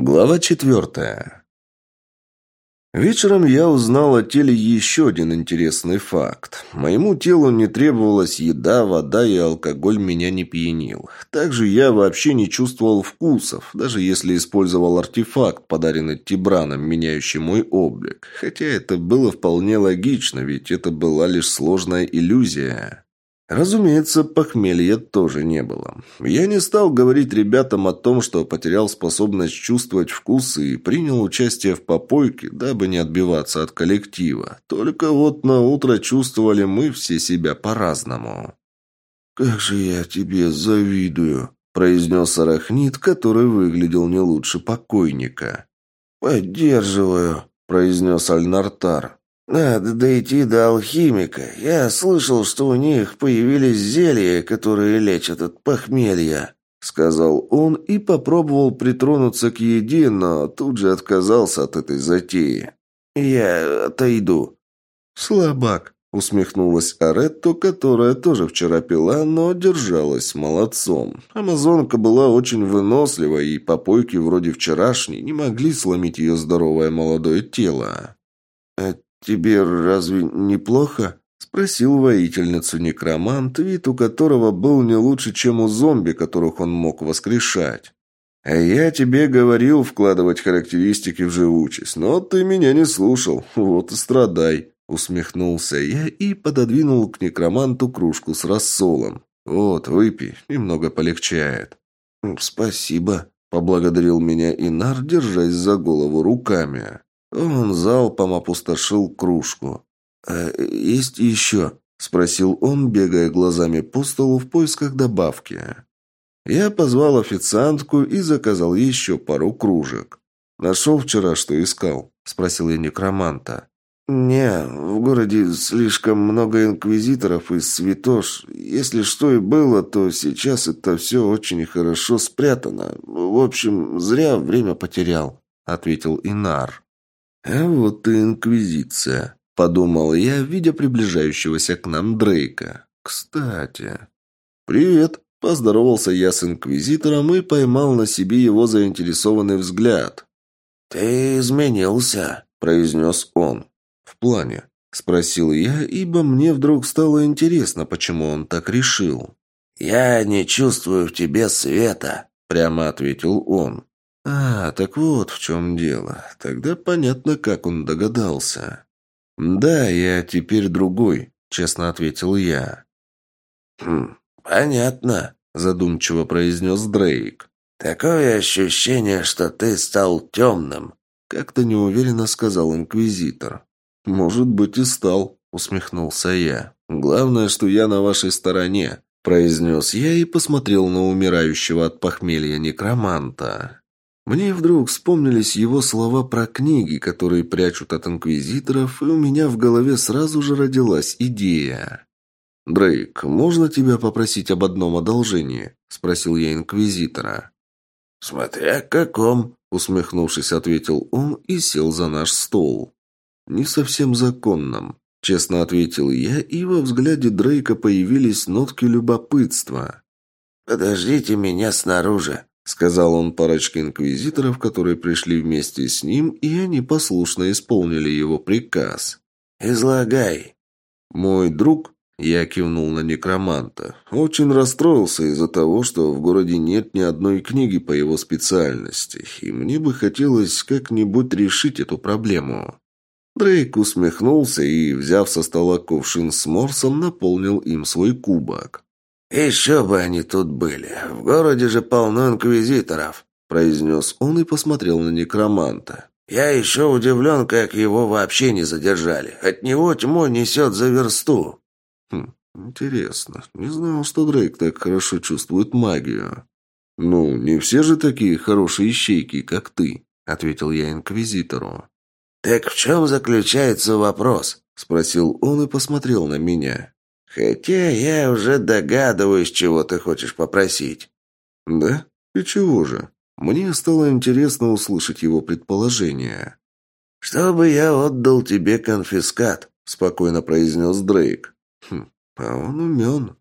Глава четвертая. Вечером я узнал о теле еще один интересный факт. Моему телу не требовалась еда, вода и алкоголь меня не пьянил. Также я вообще не чувствовал вкусов, даже если использовал артефакт, подаренный Тибраном, меняющий мой облик. Хотя это было вполне логично, ведь это была лишь сложная иллюзия. Разумеется, похмелья тоже не было. Я не стал говорить ребятам о том, что потерял способность чувствовать вкус и принял участие в попойке, дабы не отбиваться от коллектива. Только вот на утро чувствовали мы все себя по-разному. «Как же я тебе завидую», – произнес Арахнит, который выглядел не лучше покойника. «Поддерживаю», – произнес Альнартар. «Надо дойти до алхимика. Я слышал, что у них появились зелья, которые лечат от похмелья», — сказал он и попробовал притронуться к еде, но тут же отказался от этой затеи. «Я отойду». «Слабак», — усмехнулась Аретто, которая тоже вчера пила, но держалась молодцом. Амазонка была очень вынослива, и попойки вроде вчерашней не могли сломить ее здоровое молодое тело. «А «Тебе разве неплохо?» – спросил воительницу некромант, вид у которого был не лучше, чем у зомби, которых он мог воскрешать. «А я тебе говорил вкладывать характеристики в живучесть, но ты меня не слушал, вот и страдай», – усмехнулся я и пододвинул к некроманту кружку с рассолом. «Вот, выпей, немного полегчает». «Спасибо», – поблагодарил меня Инар, держась за голову руками. Он залпом опустошил кружку. «А есть еще?» – спросил он, бегая глазами по столу в поисках добавки. Я позвал официантку и заказал еще пару кружек. «Нашел вчера, что искал?» – спросил я некроманта. «Не, в городе слишком много инквизиторов и святош. Если что и было, то сейчас это все очень хорошо спрятано. В общем, зря время потерял», – ответил Инар. «А вот и Инквизиция», — подумал я, видя приближающегося к нам Дрейка. «Кстати...» «Привет», — поздоровался я с Инквизитором и поймал на себе его заинтересованный взгляд. «Ты изменился», — произнес он. «В плане?» — спросил я, ибо мне вдруг стало интересно, почему он так решил. «Я не чувствую в тебе света», — прямо ответил он. «А, так вот в чем дело. Тогда понятно, как он догадался». «Да, я теперь другой», — честно ответил я. «Хм, понятно», — задумчиво произнес Дрейк. «Такое ощущение, что ты стал темным», — как-то неуверенно сказал Инквизитор. «Может быть и стал», — усмехнулся я. «Главное, что я на вашей стороне», — произнес я и посмотрел на умирающего от похмелья некроманта. Мне вдруг вспомнились его слова про книги, которые прячут от инквизиторов, и у меня в голове сразу же родилась идея. «Дрейк, можно тебя попросить об одном одолжении?» – спросил я инквизитора. «Смотря каком», – усмехнувшись, ответил он и сел за наш стол. «Не совсем законном», – честно ответил я, и во взгляде Дрейка появились нотки любопытства. «Подождите меня снаружи», Сказал он парочке инквизиторов, которые пришли вместе с ним, и они послушно исполнили его приказ. «Излагай». «Мой друг», — я кивнул на некроманта, очень расстроился из-за того, что в городе нет ни одной книги по его специальности, и мне бы хотелось как-нибудь решить эту проблему. Дрейк усмехнулся и, взяв со стола кувшин с морсом, наполнил им свой кубок. «Еще бы они тут были. В городе же полно инквизиторов», – произнес он и посмотрел на некроманта. «Я еще удивлен, как его вообще не задержали. От него тьму несет за версту». «Хм, интересно. Не знал, что Дрейк так хорошо чувствует магию». «Ну, не все же такие хорошие ищейки, как ты», – ответил я инквизитору. «Так в чем заключается вопрос?» – спросил он и посмотрел на меня. Хотя я уже догадываюсь, чего ты хочешь попросить. Да? И чего же? Мне стало интересно услышать его предположение. «Чтобы я отдал тебе конфискат», — спокойно произнес Дрейк. «Хм, а он умен».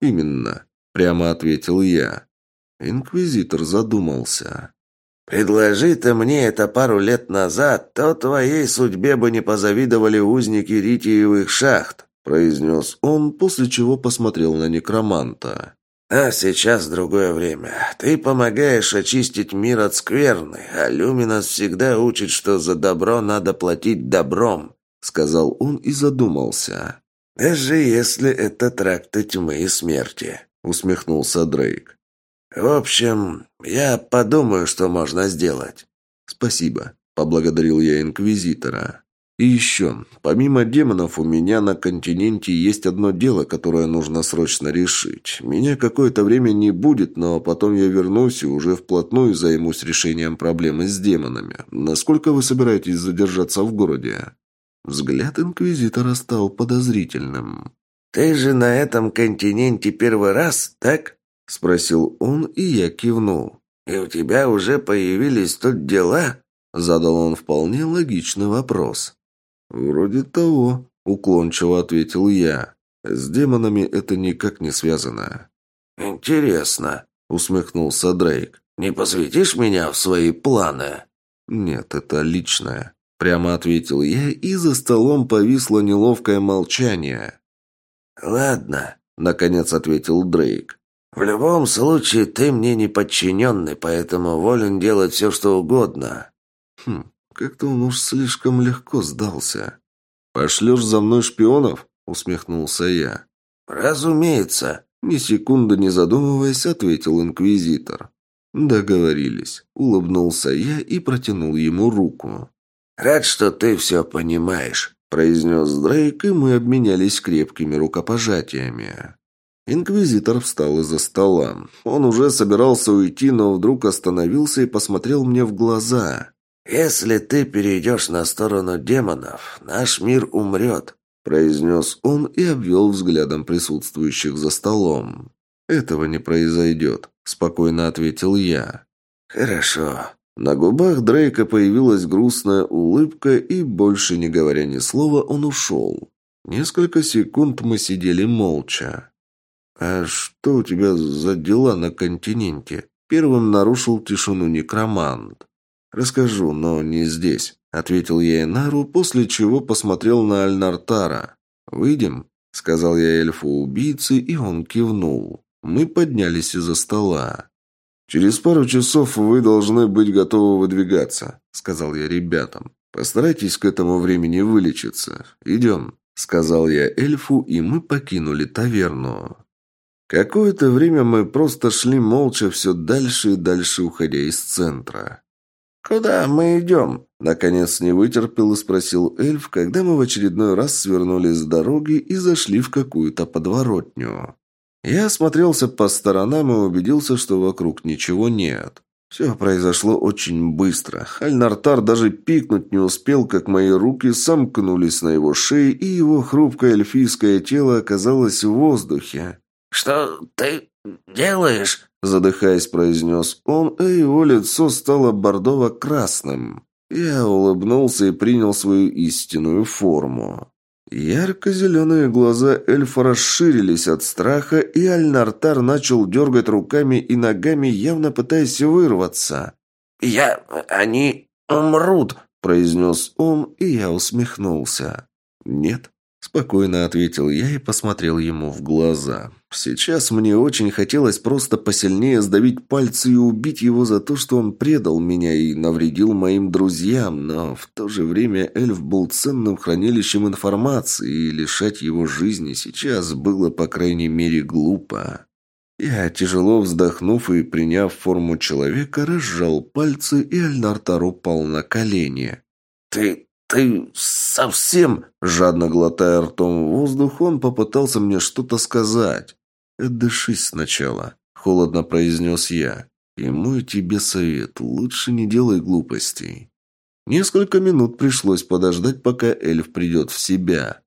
«Именно», — прямо ответил я. Инквизитор задумался. Предложи ты мне это пару лет назад, то твоей судьбе бы не позавидовали узники ритиевых шахт», произнес он, после чего посмотрел на некроманта. «А сейчас другое время. Ты помогаешь очистить мир от скверны, а Люминас всегда учит, что за добро надо платить добром», сказал он и задумался. «Даже если это тракты тьмы и смерти», усмехнулся Дрейк. «В общем, я подумаю, что можно сделать». «Спасибо», поблагодарил я Инквизитора. И еще, помимо демонов, у меня на континенте есть одно дело, которое нужно срочно решить. Меня какое-то время не будет, но потом я вернусь и уже вплотную займусь решением проблемы с демонами. Насколько вы собираетесь задержаться в городе?» Взгляд Инквизитора стал подозрительным. «Ты же на этом континенте первый раз, так?» – спросил он, и я кивнул. «И у тебя уже появились тут дела?» – задал он вполне логичный вопрос. «Вроде того», — уклончиво ответил я. «С демонами это никак не связано». «Интересно», — усмехнулся Дрейк. «Не посвятишь меня в свои планы?» «Нет, это личное», — прямо ответил я, и за столом повисло неловкое молчание. «Ладно», — наконец ответил Дрейк. «В любом случае, ты мне не подчиненный, поэтому волен делать все, что угодно». «Хм, как-то он уж слишком легко сдался. «Пошлешь за мной шпионов?» – усмехнулся я. «Разумеется», – ни секунды не задумываясь, ответил инквизитор. «Договорились», – улыбнулся я и протянул ему руку. «Рад, что ты все понимаешь», – произнес Дрейк, и мы обменялись крепкими рукопожатиями. Инквизитор встал из-за стола. Он уже собирался уйти, но вдруг остановился и посмотрел мне в глаза. «Если ты перейдешь на сторону демонов, наш мир умрет», произнес он и обвел взглядом присутствующих за столом. «Этого не произойдет», – спокойно ответил я. «Хорошо». На губах Дрейка появилась грустная улыбка, и, больше не говоря ни слова, он ушел. Несколько секунд мы сидели молча. «А что у тебя за дела на континенте?» Первым нарушил тишину некромант. «Расскажу, но не здесь», — ответил я Энару, после чего посмотрел на Альнартара. «Выйдем?» — сказал я эльфу-убийце, и он кивнул. Мы поднялись из-за стола. «Через пару часов вы должны быть готовы выдвигаться», — сказал я ребятам. «Постарайтесь к этому времени вылечиться. Идем», — сказал я эльфу, и мы покинули таверну. Какое-то время мы просто шли молча все дальше и дальше, уходя из центра. «Куда мы идем?» Наконец не вытерпел и спросил эльф, когда мы в очередной раз свернули с дороги и зашли в какую-то подворотню. Я осмотрелся по сторонам и убедился, что вокруг ничего нет. Все произошло очень быстро. Альнартар даже пикнуть не успел, как мои руки сомкнулись на его шее, и его хрупкое эльфийское тело оказалось в воздухе. «Что ты делаешь?» Задыхаясь, произнес он, а его лицо стало бордово-красным. Я улыбнулся и принял свою истинную форму. Ярко-зеленые глаза эльфа расширились от страха, и Альнартар начал дергать руками и ногами, явно пытаясь вырваться. «Я... они умрут», — произнес он, и я усмехнулся. «Нет, Спокойно ответил я и посмотрел ему в глаза. Сейчас мне очень хотелось просто посильнее сдавить пальцы и убить его за то, что он предал меня и навредил моим друзьям, но в то же время эльф был ценным хранилищем информации, и лишать его жизни сейчас было, по крайней мере, глупо. Я, тяжело вздохнув и приняв форму человека, разжал пальцы, и Альнартар упал на колени. «Ты «Ты совсем...» Жадно глотая ртом воздух, он попытался мне что-то сказать. «Отдышись сначала», — холодно произнес я. «И мой тебе совет, лучше не делай глупостей». Несколько минут пришлось подождать, пока эльф придет в себя.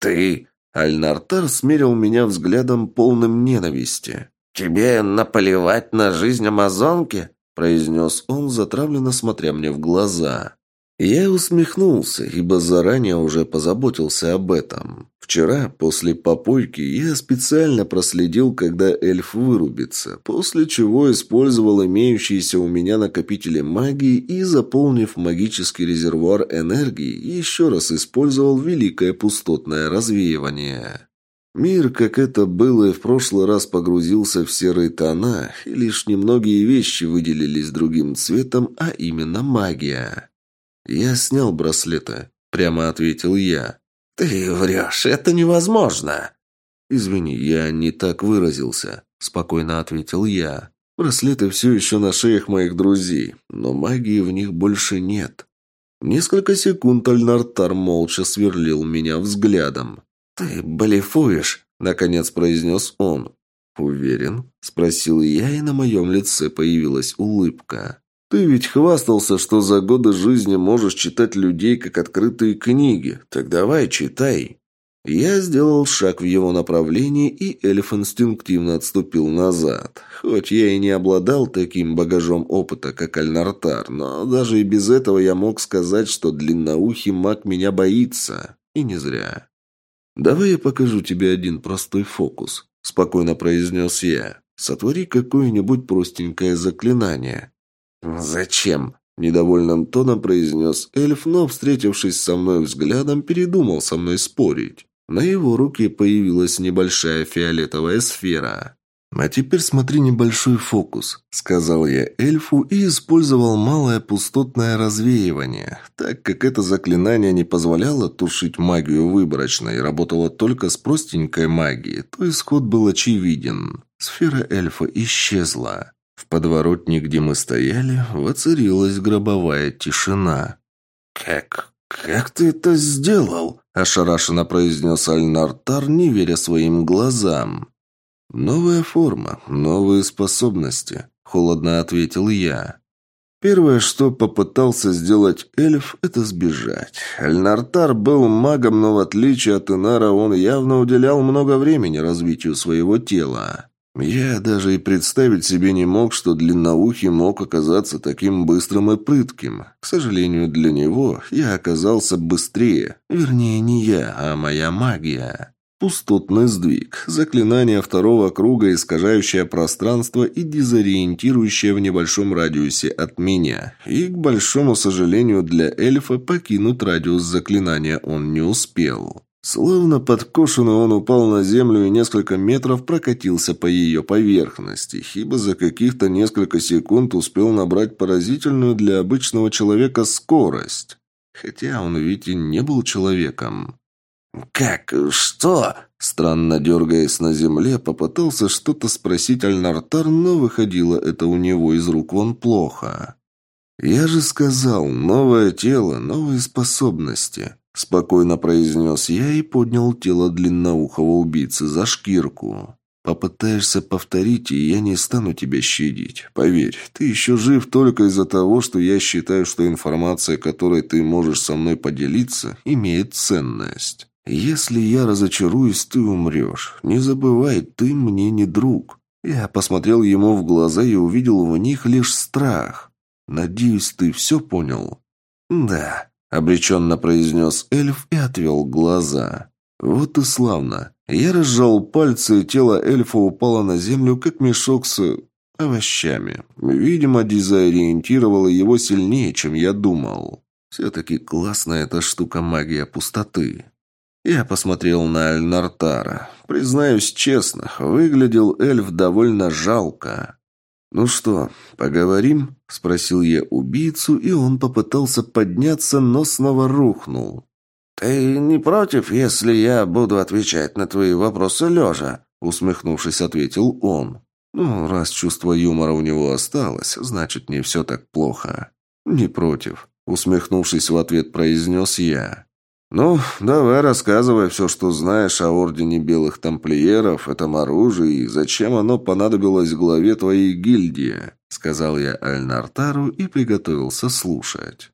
«Ты...» — Альнартар смерил меня взглядом полным ненависти. «Тебе наплевать на жизнь амазонки?» — произнес он, затравленно смотря мне в глаза. Я усмехнулся, ибо заранее уже позаботился об этом. Вчера, после попойки, я специально проследил, когда эльф вырубится, после чего использовал имеющиеся у меня накопители магии и, заполнив магический резервуар энергии, еще раз использовал великое пустотное развеивание. Мир, как это было и в прошлый раз, погрузился в серые тона, и лишь немногие вещи выделились другим цветом, а именно магия. «Я снял браслеты», — прямо ответил я. «Ты врешь, это невозможно!» «Извини, я не так выразился», — спокойно ответил я. «Браслеты все еще на шеях моих друзей, но магии в них больше нет». Несколько секунд Альнартар молча сверлил меня взглядом. «Ты блефуешь», — наконец произнес он. «Уверен?» — спросил я, и на моем лице появилась улыбка. Ты ведь хвастался, что за годы жизни можешь читать людей как открытые книги. Так давай, читай. Я сделал шаг в его направлении, и эльф инстинктивно отступил назад. Хоть я и не обладал таким багажом опыта, как Альнартар, но даже и без этого я мог сказать, что длинноухий маг меня боится. И не зря. «Давай я покажу тебе один простой фокус», – спокойно произнес я. «Сотвори какое-нибудь простенькое заклинание. «Зачем?» – недовольным тоном произнес эльф, но, встретившись со мной взглядом, передумал со мной спорить. На его руке появилась небольшая фиолетовая сфера. «А теперь смотри небольшой фокус», – сказал я эльфу и использовал малое пустотное развеивание. Так как это заклинание не позволяло тушить магию выборочно и работало только с простенькой магией, то исход был очевиден. Сфера эльфа исчезла. В подворотне, где мы стояли, воцарилась гробовая тишина. «Как... как ты это сделал?» – ошарашенно произнес Альнартар, не веря своим глазам. «Новая форма, новые способности», – холодно ответил я. Первое, что попытался сделать эльф, это сбежать. Альнартар был магом, но в отличие от Инара он явно уделял много времени развитию своего тела. Я даже и представить себе не мог, что длинноухий мог оказаться таким быстрым и прытким. К сожалению, для него я оказался быстрее. Вернее, не я, а моя магия. Пустотный сдвиг, заклинание второго круга, искажающее пространство и дезориентирующее в небольшом радиусе от меня. И, к большому сожалению для эльфа, покинуть радиус заклинания он не успел. Словно подкошенный он упал на землю и несколько метров прокатился по ее поверхности, ибо за каких-то несколько секунд успел набрать поразительную для обычного человека скорость. Хотя он ведь и не был человеком. «Как? Что?» Странно дергаясь на земле, попытался что-то спросить Альнартар, но выходило это у него из рук вон плохо. «Я же сказал, новое тело, новые способности». Спокойно произнес я и поднял тело длинноухого убийцы за шкирку. Попытаешься повторить, и я не стану тебя щадить. Поверь, ты еще жив только из-за того, что я считаю, что информация, которой ты можешь со мной поделиться, имеет ценность. Если я разочаруюсь, ты умрешь. Не забывай, ты мне не друг. Я посмотрел ему в глаза и увидел в них лишь страх. Надеюсь, ты все понял? Да обреченно произнес эльф и отвел глаза. Вот и славно. Я разжал пальцы, и тело эльфа упало на землю, как мешок с овощами. Видимо, дезориентировало его сильнее, чем я думал. Все-таки классная эта штука магия пустоты. Я посмотрел на Альнартара. Признаюсь честно, выглядел эльф довольно жалко. «Ну что, поговорим?» – спросил я убийцу, и он попытался подняться, но снова рухнул. «Ты не против, если я буду отвечать на твои вопросы лежа?» – усмехнувшись, ответил он. «Ну, раз чувство юмора у него осталось, значит, не все так плохо». «Не против», – усмехнувшись в ответ, произнес я. «Ну, давай рассказывай все, что знаешь о Ордене Белых Тамплиеров, этом оружии и зачем оно понадобилось главе твоей гильдии», сказал я Альнартару и приготовился слушать.